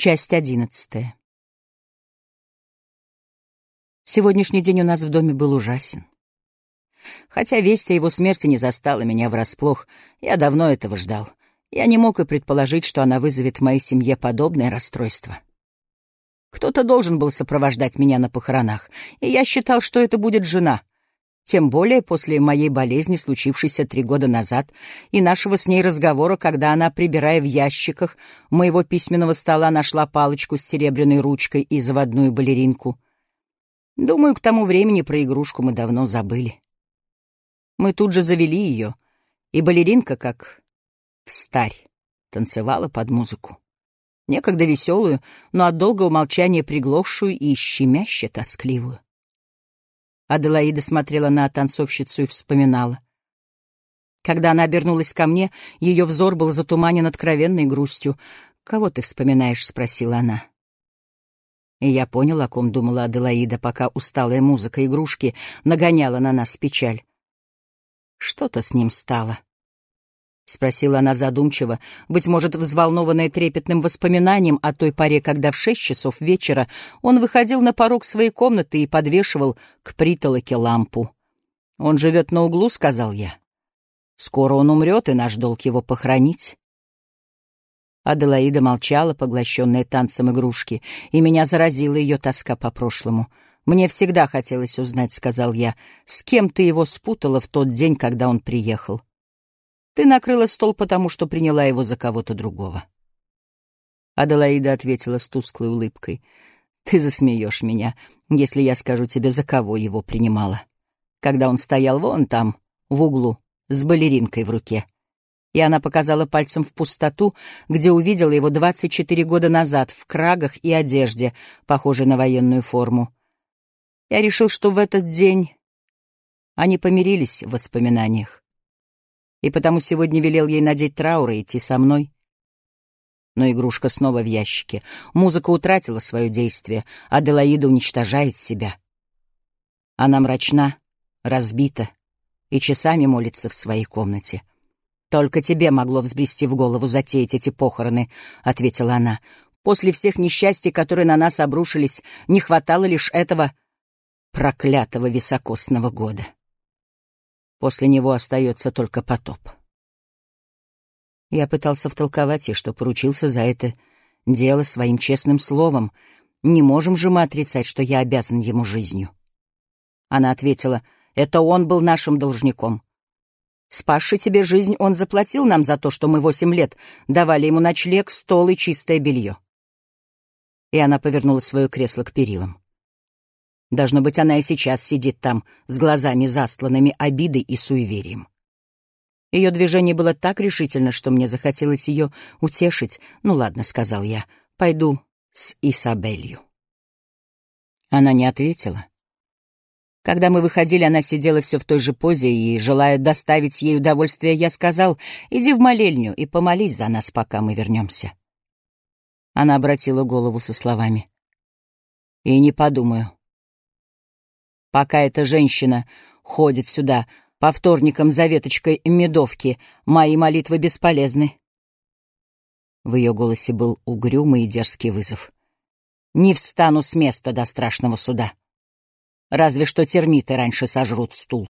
Часть одиннадцатая. Сегодняшний день у нас в доме был ужасен. Хотя весть о его смерти не застала меня врасплох, я давно этого ждал. Я не мог и предположить, что она вызовет в моей семье подобное расстройство. Кто-то должен был сопровождать меня на похоронах, и я считал, что это будет жена — тем более после моей болезни, случившейся три года назад, и нашего с ней разговора, когда она, прибирая в ящиках моего письменного стола, нашла палочку с серебряной ручкой и заводную балеринку. Думаю, к тому времени про игрушку мы давно забыли. Мы тут же завели ее, и балеринка, как встарь, танцевала под музыку. Некогда веселую, но от долгого молчания приглохшую и щемяще тоскливую. Аделаида смотрела на танцовщицу и вспоминала. Когда она обернулась ко мне, ее взор был затуманен откровенной грустью. «Кого ты вспоминаешь?» — спросила она. И я понял, о ком думала Аделаида, пока усталая музыка игрушки нагоняла на нас печаль. Что-то с ним стало. — спросила она задумчиво, быть может, взволнованная трепетным воспоминанием о той поре, когда в шесть часов вечера он выходил на порог своей комнаты и подвешивал к притолоке лампу. «Он живет на углу», — сказал я. «Скоро он умрет, и наш долг его похоронить». Аделаида молчала, поглощенная танцем игрушки, и меня заразила ее тоска по прошлому. «Мне всегда хотелось узнать», — сказал я, — «с кем ты его спутала в тот день, когда он приехал?» Ты накрыла стол потому, что приняла его за кого-то другого. Аделаида ответила с тусклой улыбкой. Ты засмеешь меня, если я скажу тебе, за кого его принимала. Когда он стоял вон там, в углу, с балеринкой в руке. И она показала пальцем в пустоту, где увидела его 24 года назад в крагах и одежде, похожей на военную форму. Я решил, что в этот день они помирились в воспоминаниях и потому сегодня велел ей надеть траур и идти со мной. Но игрушка снова в ящике. Музыка утратила свое действие, а Делаида уничтожает себя. Она мрачна, разбита и часами молится в своей комнате. «Только тебе могло взбрести в голову затеять эти похороны», — ответила она. «После всех несчастий, которые на нас обрушились, не хватало лишь этого проклятого високосного года». После него остается только потоп. Я пытался втолковать ей, что поручился за это дело своим честным словом. Не можем же мы отрицать, что я обязан ему жизнью. Она ответила, это он был нашим должником. Спасший тебе жизнь, он заплатил нам за то, что мы восемь лет давали ему ночлег, стол и чистое белье. И она повернула свое кресло к перилам. Должно быть, она и сейчас сидит там, с глазами застланными обидой и суеверием. Ее движение было так решительно, что мне захотелось ее утешить. «Ну ладно», — сказал я, — «пойду с Исабелью». Она не ответила. Когда мы выходили, она сидела все в той же позе, и, желая доставить ей удовольствие, я сказал, «Иди в молельню и помолись за нас, пока мы вернемся». Она обратила голову со словами, «И не подумаю». Пока эта женщина ходит сюда по вторникам за веточкой медовки, мои молитвы бесполезны. В ее голосе был угрюмый и дерзкий вызов. Не встану с места до страшного суда. Разве что термиты раньше сожрут стул.